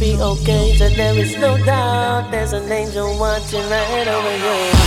be okay. That there is no doubt. There's an angel watching right over you.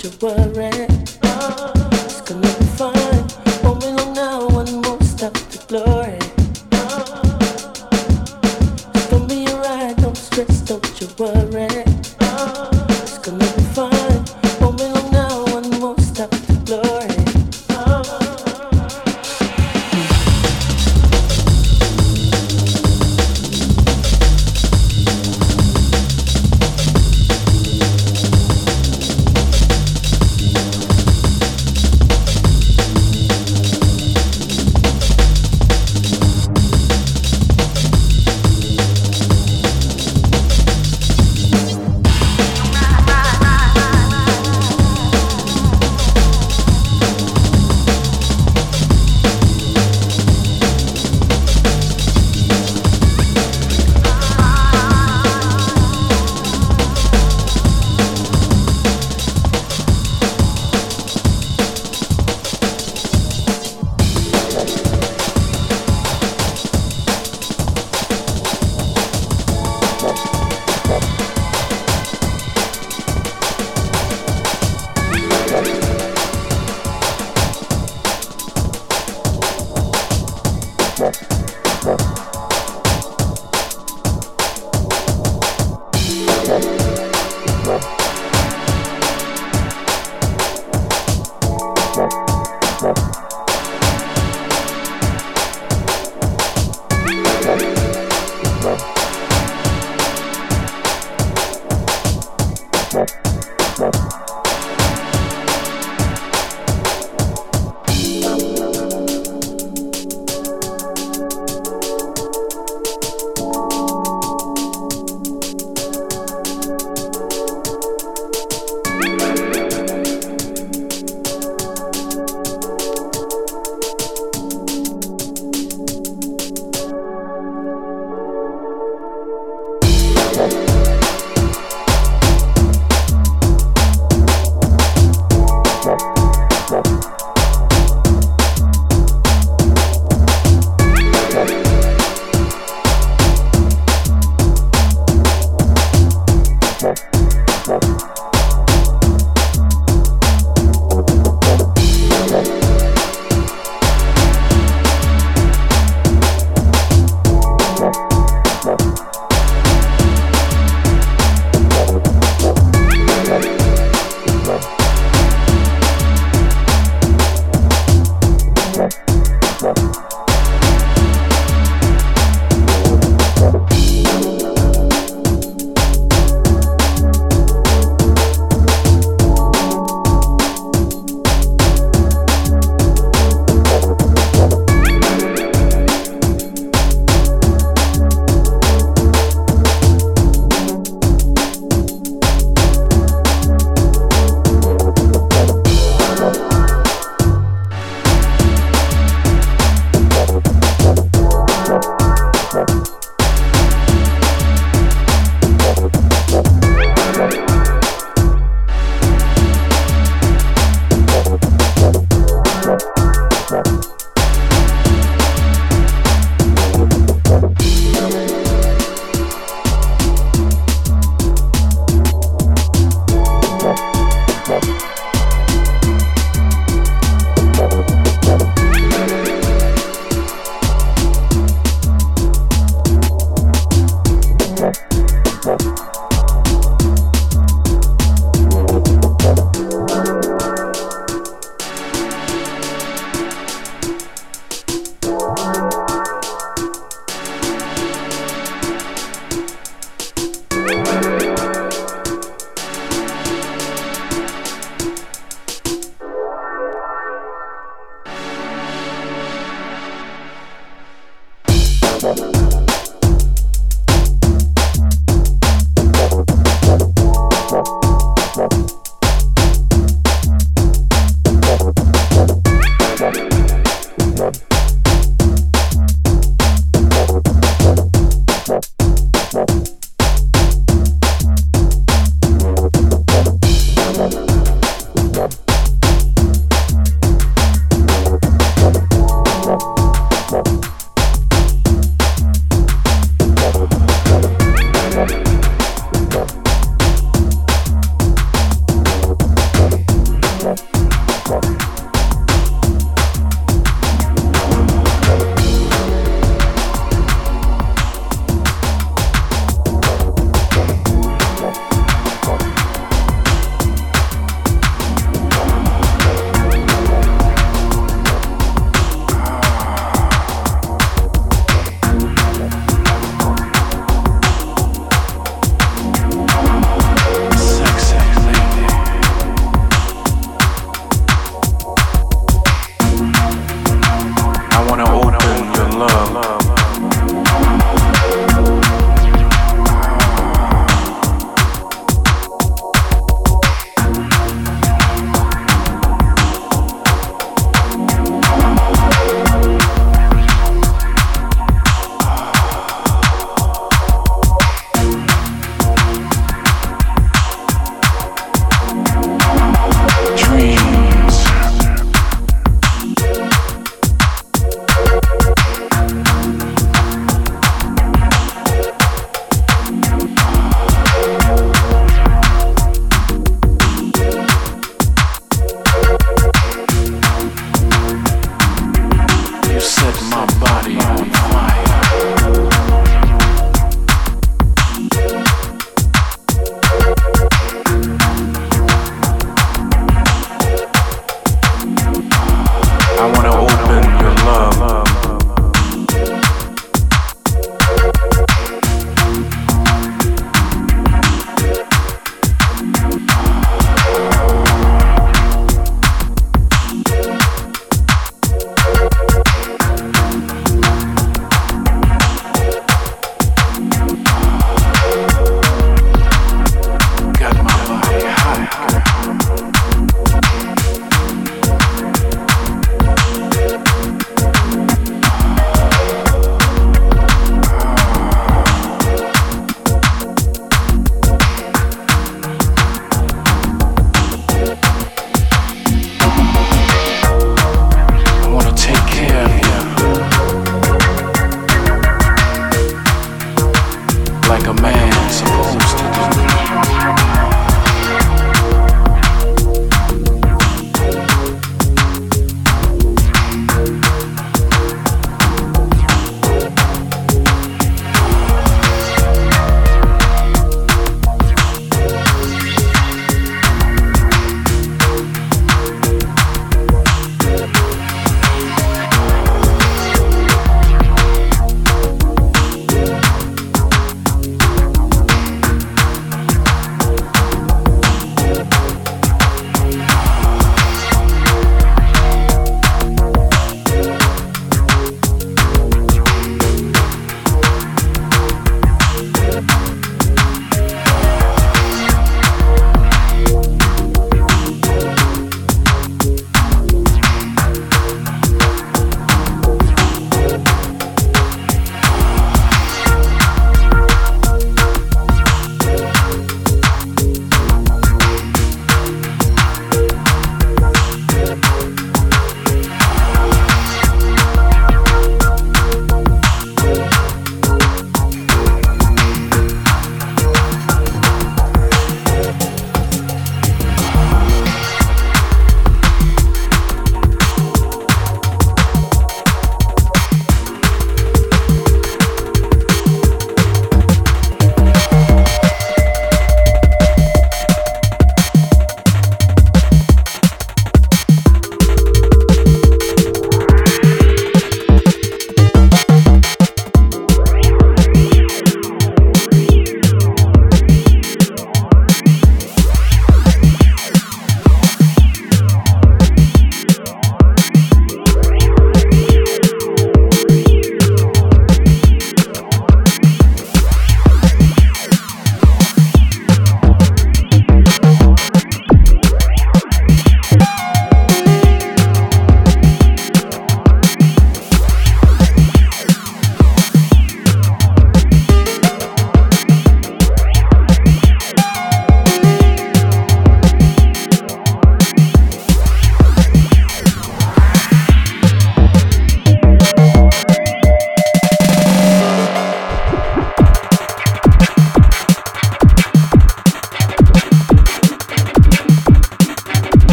to worry.